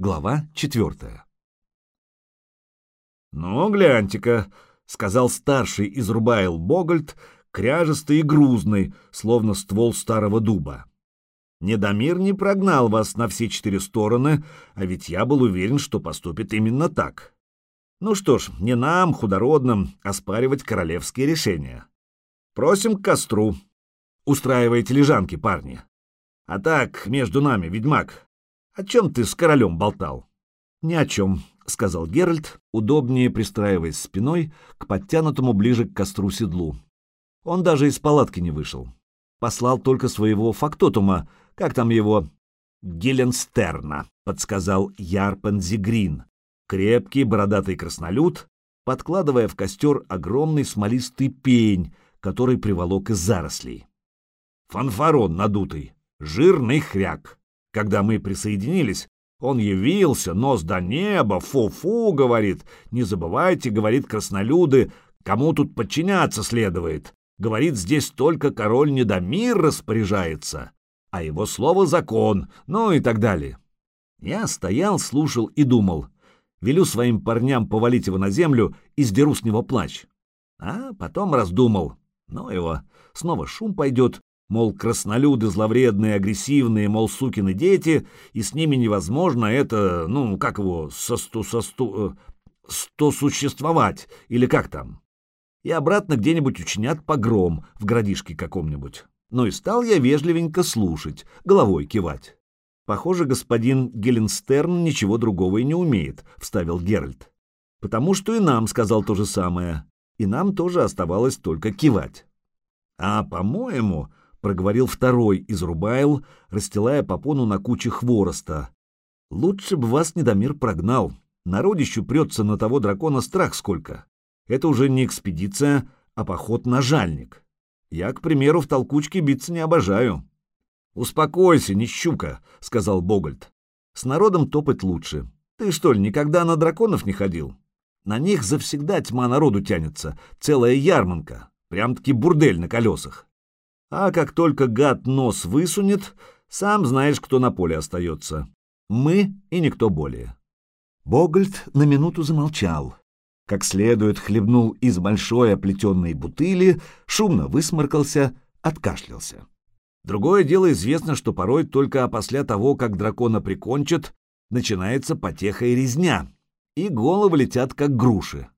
Глава четвертая. «Ну, гляньте-ка», — сказал старший из Рубайл Богольд, кряжестый и грузный, словно ствол старого дуба. «Недомир не прогнал вас на все четыре стороны, а ведь я был уверен, что поступит именно так. Ну что ж, не нам, худородным, оспаривать королевские решения. Просим к костру. Устраивайте лежанки, парни. А так, между нами, ведьмак, «О чем ты с королем болтал?» «Ни о чем», — сказал Геральт, удобнее пристраиваясь спиной к подтянутому ближе к костру седлу. Он даже из палатки не вышел. Послал только своего фактотума, как там его, Геленстерна, подсказал Ярпен Зигрин, крепкий бородатый краснолюд, подкладывая в костер огромный смолистый пень, который приволок из зарослей. Фанфарон надутый, жирный хряк. Когда мы присоединились, он явился, нос до неба, фу-фу, говорит. Не забывайте, говорит краснолюды, кому тут подчиняться следует. Говорит, здесь только король Недомир распоряжается, а его слово закон, ну и так далее. Я стоял, слушал и думал. Велю своим парням повалить его на землю и сдеру с него плач. А потом раздумал. Ну его, снова шум пойдет, Мол, краснолюды зловредные, агрессивные, мол, сукины дети, и с ними невозможно это, ну, как его, состу, состу, э, существовать, или как там. И обратно где-нибудь учинят погром в городишке каком-нибудь. Ну и стал я вежливенько слушать, головой кивать. Похоже, господин Геленстерн ничего другого и не умеет, вставил Геральт. Потому что и нам сказал то же самое, и нам тоже оставалось только кивать. А, по-моему, проговорил второй из Рубайл, расстилая попону на куче хвороста. «Лучше бы вас Недомир прогнал. Народищу прется на того дракона страх сколько. Это уже не экспедиция, а поход на жальник. Я, к примеру, в толкучке биться не обожаю». «Успокойся, не щука», — сказал Богольд. «С народом топать лучше. Ты что ли никогда на драконов не ходил? На них завсегда тьма народу тянется, целая ярманка, прям-таки бурдель на колесах. А как только гад нос высунет, сам знаешь, кто на поле остается. Мы и никто более. Богольд на минуту замолчал. Как следует хлебнул из большой оплетенной бутыли, шумно высморкался, откашлялся. Другое дело известно, что порой только после того, как дракона прикончат, начинается потеха и резня, и головы летят, как груши.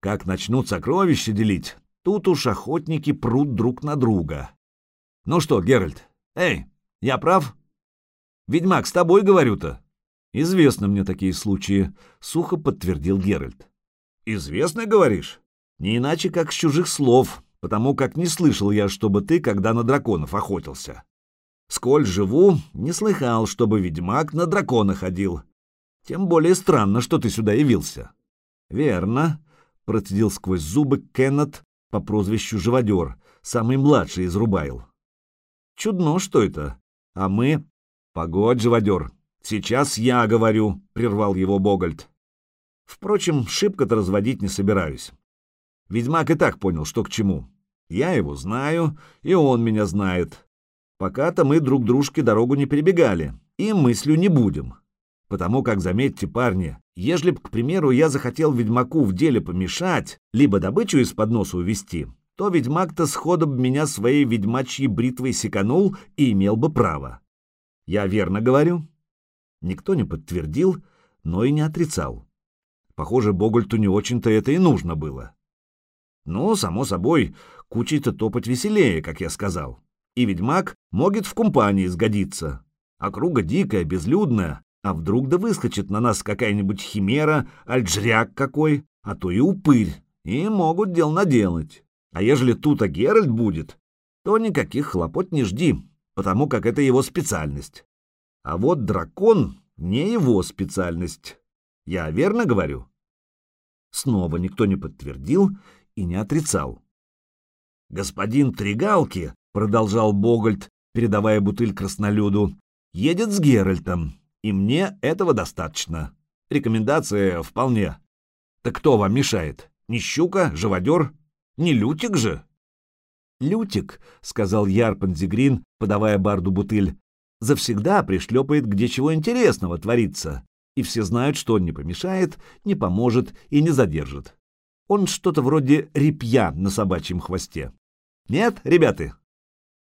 Как начнут сокровища делить, тут уж охотники прут друг на друга. Ну что, Геральт, эй, я прав? Ведьмак, с тобой говорю-то. Известно мне такие случаи, сухо подтвердил Геральт. Известно, говоришь? Не иначе, как с чужих слов, потому как не слышал я, чтобы ты, когда на драконов охотился. Сколь живу, не слыхал, чтобы ведьмак на дракона ходил. Тем более странно, что ты сюда явился. Верно, процедил сквозь зубы Кеннет по прозвищу Живодер, самый младший из Рубайл. Чудно, что это. А мы... Погодь, живодер. Сейчас я говорю, — прервал его Богольд. Впрочем, шибко-то разводить не собираюсь. Ведьмак и так понял, что к чему. Я его знаю, и он меня знает. Пока-то мы друг дружке дорогу не перебегали, и мыслью не будем. Потому как, заметьте, парни, ежели б, к примеру, я захотел ведьмаку в деле помешать, либо добычу из-под носа увести, то ведьмак-то сходу б меня своей ведьмачьей бритвой секанул и имел бы право. Я верно говорю? Никто не подтвердил, но и не отрицал. Похоже, Богольту не очень-то это и нужно было. Ну, само собой, кучей-то топать веселее, как я сказал. И ведьмак могет в компании сгодиться. Округа дикая, безлюдная, а вдруг да выскочит на нас какая-нибудь химера, альджряк какой, а то и упырь, и могут дел наделать. А ежели тут-то Геральт будет, то никаких хлопот не жди, потому как это его специальность. А вот дракон не его специальность. Я верно говорю? Снова никто не подтвердил и не отрицал. «Господин Тригалки», — продолжал Богольд, передавая бутыль краснолюду, — «едет с Геральтом, и мне этого достаточно. Рекомендация вполне. Так кто вам мешает? Не щука, живодер, не Лютик же? Лютик, — сказал Ярпан Зигрин, подавая барду бутыль, — завсегда пришлепает, где чего интересного творится. и все знают, что он не помешает, не поможет и не задержит. Он что-то вроде репья на собачьем хвосте. Нет, ребята?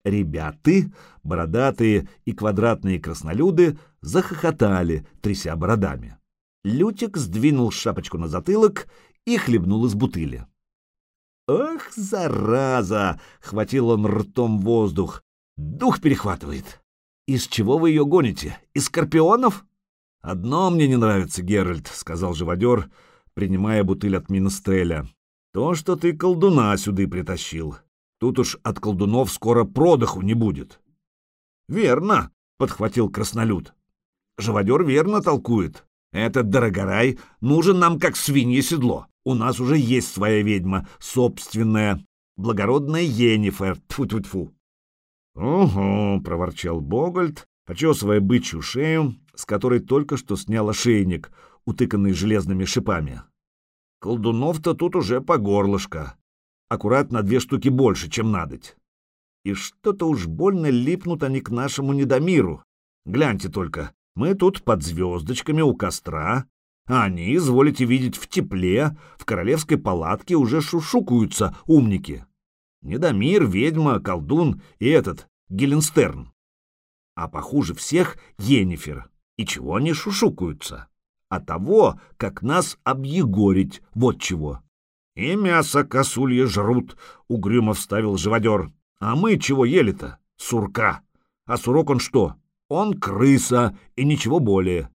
Ребяты, бородатые и квадратные краснолюды, захохотали, тряся бородами. Лютик сдвинул шапочку на затылок и хлебнул из бутыли. «Ах, зараза!» — хватил он ртом воздух. «Дух перехватывает. Из чего вы ее гоните? Из скорпионов?» «Одно мне не нравится, Геральт», — сказал живодер, принимая бутыль от Минстреля. «То, что ты колдуна сюда притащил. Тут уж от колдунов скоро продыху не будет». «Верно», — подхватил краснолюд. «Живодер верно толкует. Этот дорогорай нужен нам как свинье седло. У нас уже есть своя ведьма, собственная, благородная Енифер. Тьфу-тьфу-тьфу». «Угу», — проворчал Богольд, почесывая бычью шею, с которой только что снял ошейник, утыканный железными шипами. Колдунов-то тут уже по горлышко. Аккуратно две штуки больше, чем надоть. И что-то уж больно липнут они к нашему недомиру. Гляньте только, мы тут под звездочками у костра, а они, изволите видеть, в тепле, в королевской палатке уже шушукаются умники. Недомир, ведьма, колдун и этот, Геленстерн. А похуже всех Енифер. И чего они шушукаются? А того, как нас объегорить, вот чего. И мясо косулье жрут, — угрюмо вставил живодер. А мы чего ели-то? Сурка. А сурок он что? Он крыса и ничего более.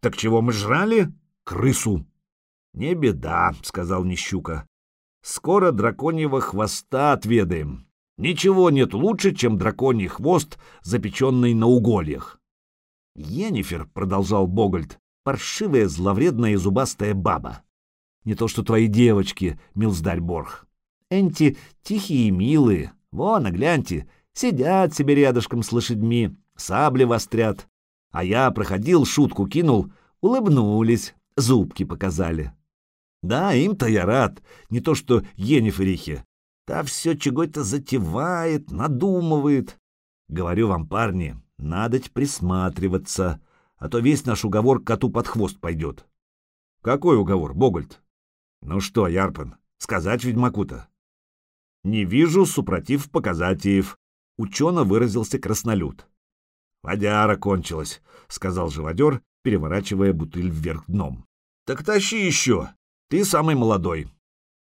Так чего мы жрали? Крысу. Не беда, — сказал Нищука. Скоро драконьего хвоста отведаем. Ничего нет лучше, чем драконий хвост, запеченный на угольях. «Енифер», — продолжал Богольд, — «паршивая, зловредная и зубастая баба. Не то что твои девочки, Милсдальборг. Энти тихие и милые. Вон, а гляньте, сидят себе рядышком с лошадьми, сабли вострят. А я проходил, шутку кинул, улыбнулись, зубки показали. Да, им-то я рад, не то что Ениферихе. Та все чего-то затевает, надумывает. Говорю вам, парни, надоть присматриваться, а то весь наш уговор коту под хвост пойдет. Какой уговор, Богольд? Ну что, Ярпан, сказать ведьмаку-то? Не вижу, супротив показатиев. Учено выразился краснолюд. Водяра кончилась, сказал живодер, переворачивая бутыль вверх дном. Так тащи еще, ты самый молодой.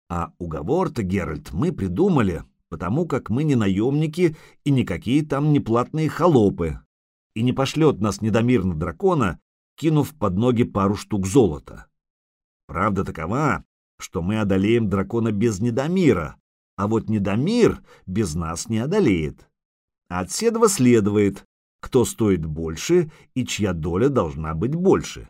А уговор-то, Геральт, мы придумали, потому как мы не наемники и никакие там не платные холопы, и не пошлет нас недомирно дракона, кинув под ноги пару штук золота. Правда такова, что мы одолеем дракона без недомира, а вот недомир без нас не одолеет. От седова следует, кто стоит больше и чья доля должна быть больше.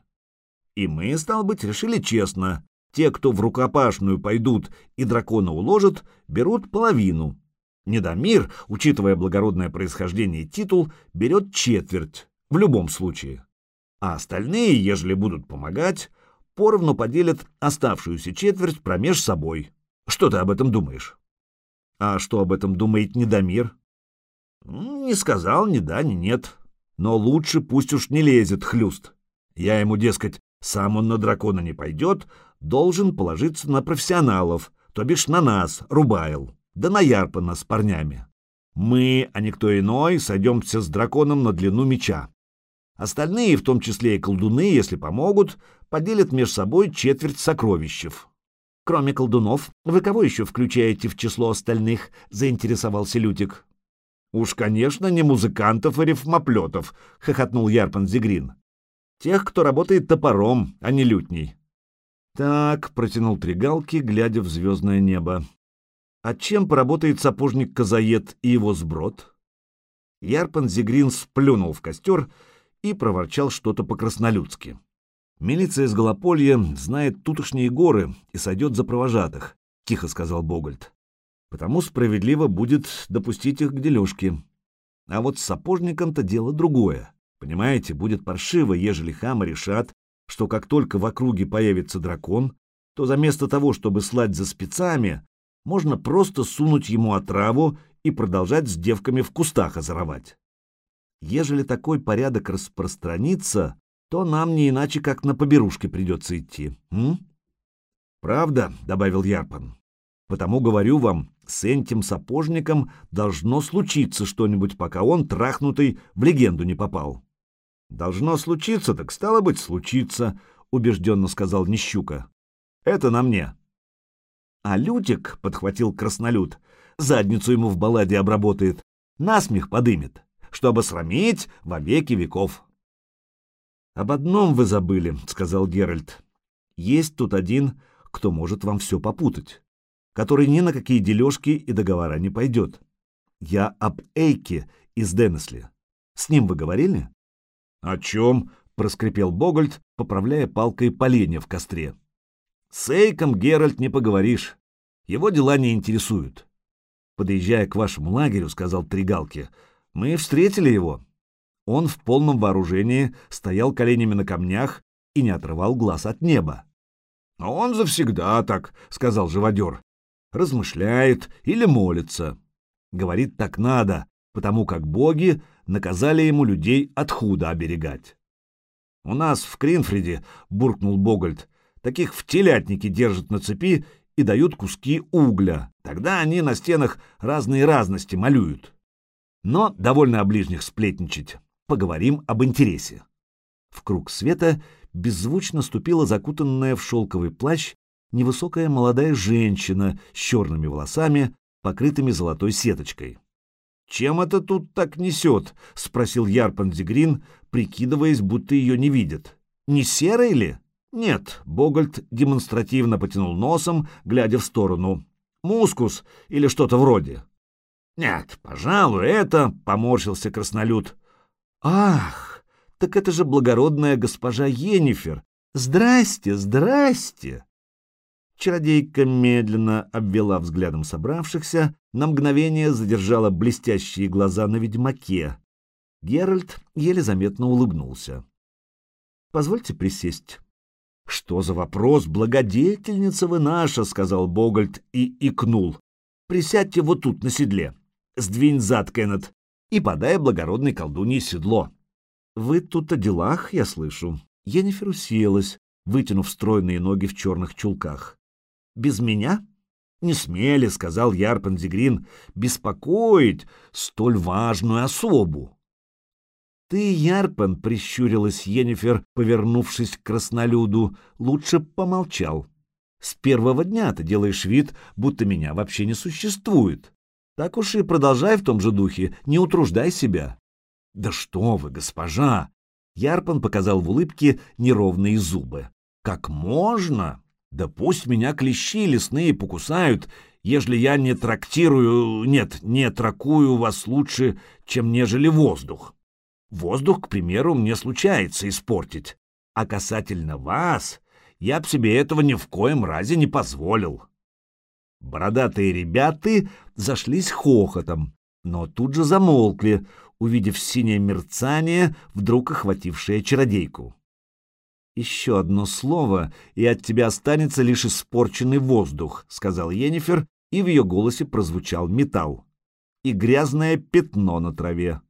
И мы, стал быть, решили честно, те, кто в рукопашную пойдут и дракона уложат, берут половину. Недомир, учитывая благородное происхождение и титул, берет четверть, в любом случае. А остальные, ежели будут помогать, поровну поделят оставшуюся четверть промеж собой. Что ты об этом думаешь? А что об этом думает Недомир? Не сказал ни да, ни нет. Но лучше пусть уж не лезет хлюст. Я ему, дескать, сам он на дракона не пойдет, должен положиться на профессионалов, то бишь на нас, Рубайл, да на Ярпана с парнями. Мы, а никто иной, сойдемся с драконом на длину меча. Остальные, в том числе и колдуны, если помогут, поделят между собой четверть сокровищев. Кроме колдунов, вы кого еще включаете в число остальных? заинтересовался Лютик. Уж, конечно, не музыкантов и рифмоплетов, хохотнул Ярпан Зигрин. Тех, кто работает топором, а не лютней. Так, протянул Тригалки, глядя в звездное небо. А чем поработает сапожник Казаед и его сброд? Ярпан Зигрин сплюнул в костер и проворчал что-то по-краснолюдски. «Милиция из Голополья знает тутошние горы и сойдет за провожатых», — тихо сказал Богольд. «Потому справедливо будет допустить их к дележке. А вот с сапожником-то дело другое. Понимаете, будет паршиво, ежели хамы решат, что как только в округе появится дракон, то заместо того, чтобы слать за спецами, можно просто сунуть ему отраву и продолжать с девками в кустах озоровать. Ежели такой порядок распространится, то нам не иначе как на поберушке придется идти. М? Правда, — добавил Ярпан. Потому говорю вам, с этим сапожником должно случиться что-нибудь, пока он, трахнутый, в легенду не попал. Должно случиться, так стало быть, случиться, — убежденно сказал Нищука. Это на мне. А Лютик, — подхватил краснолюд, — задницу ему в балладе обработает, насмех подымет, чтобы срамить во веки веков. «Об одном вы забыли», — сказал Геральт. «Есть тут один, кто может вам все попутать, который ни на какие дележки и договора не пойдет. Я об Эйке из Денесли. С ним вы говорили?» «О чем?» — проскрипел Богольд, поправляя палкой поленья в костре. «С Эйком, Геральт, не поговоришь. Его дела не интересуют. Подъезжая к вашему лагерю, — сказал Тригалки, — мы встретили его. Он в полном вооружении стоял коленями на камнях и не отрывал глаз от неба. — он завсегда так, — сказал живодер. — Размышляет или молится. Говорит, так надо, потому как боги наказали ему людей от худа оберегать. — У нас в Кринфриде, — буркнул Богольд, — таких в телятнике держат на цепи и дают куски угля. Тогда они на стенах разные разности малюют. Но довольно о ближних сплетничать. Поговорим об интересе. В круг света беззвучно ступила закутанная в шелковый плащ невысокая молодая женщина с черными волосами, покрытыми золотой сеточкой. «Чем это тут так несет?» — спросил Ярпан Зигрин, прикидываясь, будто ее не видит. «Не серой ли?» Нет, Богольд демонстративно потянул носом, глядя в сторону. Мускус или что-то вроде. Нет, пожалуй, это, поморщился краснолюд. Ах, так это же благородная госпожа Енифер. Здрасте, здрасте. Чародейка медленно обвела взглядом собравшихся, на мгновение задержала блестящие глаза на ведьмаке. Геральт еле заметно улыбнулся. «Позвольте присесть». «Что за вопрос, благодетельница вы наша!» — сказал Богольд и икнул. «Присядьте вот тут, на седле. Сдвинь зад, Кеннет, и подай благородной колдунье седло». «Вы тут о делах, я слышу». Енифер уселась, вытянув стройные ноги в черных чулках. «Без меня?» «Не смели», — сказал Ярпен Зигрин, — «беспокоить столь важную особу». «Ты, Ярпен», — прищурилась Енифер, повернувшись к краснолюду, — «лучше помолчал. С первого дня ты делаешь вид, будто меня вообще не существует. Так уж и продолжай в том же духе, не утруждай себя». «Да что вы, госпожа!» Ярпан показал в улыбке неровные зубы. «Как можно? Да пусть меня клещи лесные покусают, ежели я не трактирую, нет, не тракую вас лучше, чем нежели воздух. Воздух, к примеру, мне случается испортить, а касательно вас я б себе этого ни в коем разе не позволил. Бородатые ребята зашлись хохотом, но тут же замолкли, увидев синее мерцание, вдруг охватившее чародейку. «Еще одно слово, и от тебя останется лишь испорченный воздух», — сказал Енифер, и в ее голосе прозвучал металл. «И грязное пятно на траве».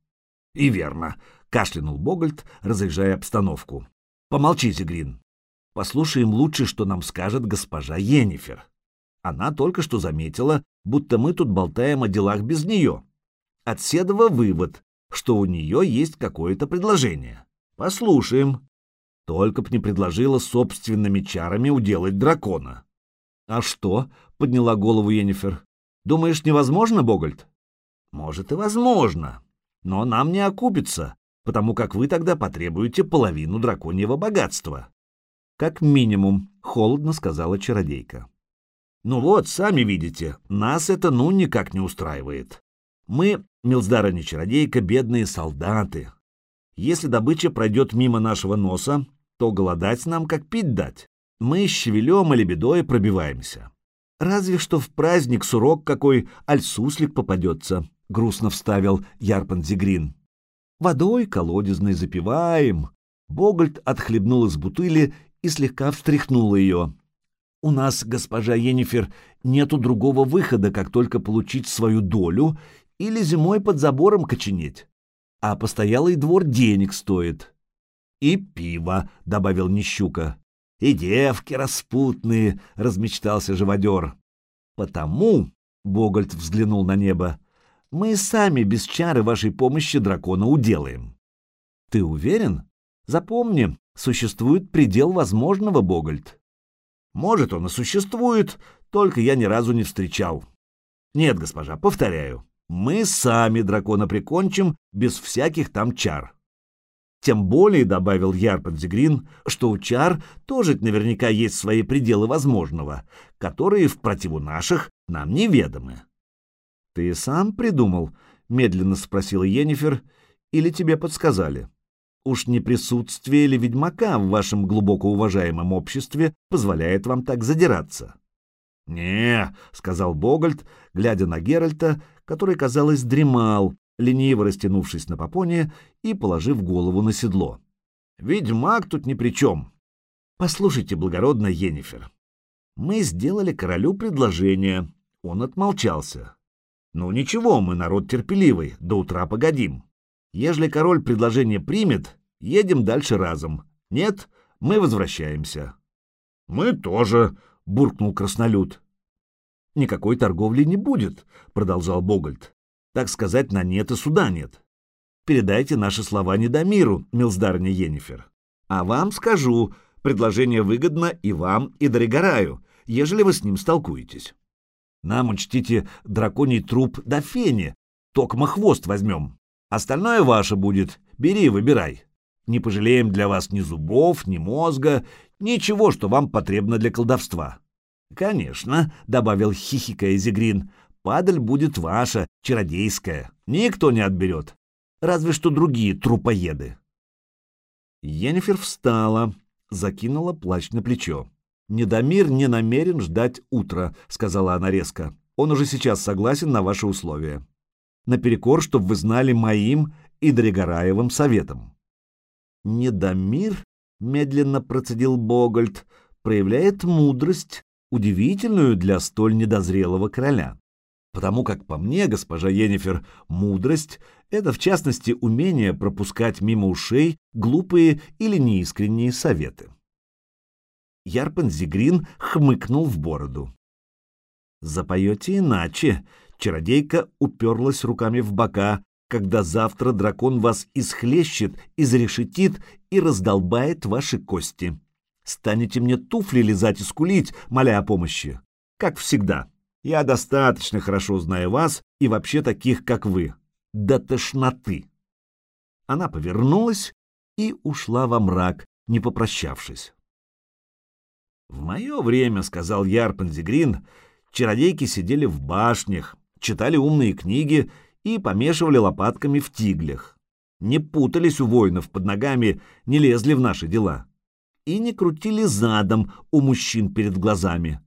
И верно, кашлянул Богольд, разъезжая обстановку. Помолчите, Грин. Послушаем лучше, что нам скажет госпожа Енифер. Она только что заметила, будто мы тут болтаем о делах без нее. От Седова вывод, что у нее есть какое-то предложение. Послушаем. Только б не предложила собственными чарами уделать дракона. — А что? — подняла голову Енифер. — Думаешь, невозможно, Богольд? — Может, и возможно но нам не окупится, потому как вы тогда потребуете половину драконьего богатства. Как минимум, холодно сказала чародейка. Ну вот, сами видите, нас это ну никак не устраивает. Мы, Милздара не чародейка, бедные солдаты. Если добыча пройдет мимо нашего носа, то голодать нам как пить дать. Мы щавелем или бедой пробиваемся. Разве что в праздник сурок какой альсуслик попадется, грустно вставил Ярпан Зигрин. Водой колодезной запиваем. Богольд отхлебнул из бутыли и слегка встряхнул ее. У нас, госпожа Енифер, нету другого выхода, как только получить свою долю или зимой под забором коченеть. А постоялый двор денег стоит. «И пиво», — добавил Нищука. «И девки распутные», — размечтался живодер. «Потому», — Богольд взглянул на небо, — «мы сами без чары вашей помощи дракона уделаем». «Ты уверен? Запомни, существует предел возможного, Богольд». «Может, он и существует, только я ни разу не встречал». «Нет, госпожа, повторяю, мы сами дракона прикончим без всяких там чар». Тем более, — добавил Ярпанзигрин, — что у чар тоже наверняка есть свои пределы возможного, которые в противу наших нам неведомы. — Ты сам придумал? — медленно спросила Енифер. — Или тебе подсказали? Уж не присутствие ли ведьмака в вашем глубоко уважаемом обществе позволяет вам так задираться? — Не, — сказал Богольд, глядя на Геральта, который, казалось, дремал, лениво растянувшись на попоне и положив голову на седло. «Ведьмак тут ни при чем. Послушайте, благородная Енифер, мы сделали королю предложение, он отмолчался. Ну ничего, мы народ терпеливый, до утра погодим. Ежели король предложение примет, едем дальше разом. Нет, мы возвращаемся». «Мы тоже», — буркнул краснолюд. «Никакой торговли не будет», — продолжал Богольд так сказать, на нет и суда нет. Передайте наши слова Недомиру, милздарня Енифер. А вам скажу, предложение выгодно и вам, и Дорогораю, ежели вы с ним столкуетесь. Нам учтите драконий труп до фени, токма хвост возьмем. Остальное ваше будет, бери выбирай. Не пожалеем для вас ни зубов, ни мозга, ничего, что вам потребно для колдовства. Конечно, — добавил хихикая Зигрин, падаль будет ваша, чародейская, никто не отберет, разве что другие трупоеды. Енифер встала, закинула плащ на плечо. «Недомир не намерен ждать утра», — сказала она резко. «Он уже сейчас согласен на ваши условия. Наперекор, чтобы вы знали моим и Дрегораевым советом». «Недомир», — медленно процедил Богольд, — «проявляет мудрость, удивительную для столь недозрелого короля. Потому как, по мне, госпожа Енифер, мудрость — это, в частности, умение пропускать мимо ушей глупые или неискренние советы. Ярпен Зигрин хмыкнул в бороду. «Запоете иначе», — чародейка уперлась руками в бока, «когда завтра дракон вас исхлещет, изрешетит и раздолбает ваши кости. Станете мне туфли лизать и скулить, моля о помощи, как всегда». Я достаточно хорошо знаю вас и вообще таких, как вы. До тошноты. Она повернулась и ушла во мрак, не попрощавшись. В мое время, — сказал Ярпензигрин, — чародейки сидели в башнях, читали умные книги и помешивали лопатками в тиглях. Не путались у воинов под ногами, не лезли в наши дела. И не крутили задом у мужчин перед глазами.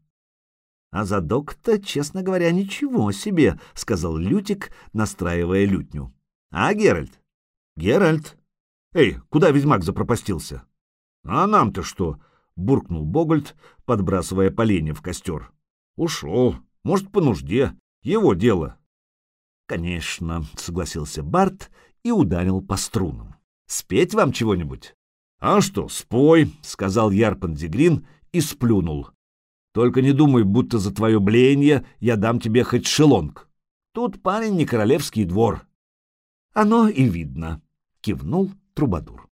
А задок-то, честно говоря, ничего себе, — сказал Лютик, настраивая лютню. — А, Геральт? — Геральт. — Эй, куда ведьмак запропастился? — А нам-то что? — буркнул Богольд, подбрасывая поленья в костер. — Ушел. Может, по нужде. Его дело. — Конечно, — согласился Барт и ударил по струнам. — Спеть вам чего-нибудь? — А что, спой, — сказал Ярпан Дегрин и сплюнул. Только не думай, будто за твое блеяние я дам тебе хоть шелонг. Тут парень не королевский двор. — Оно и видно, — кивнул Трубадур.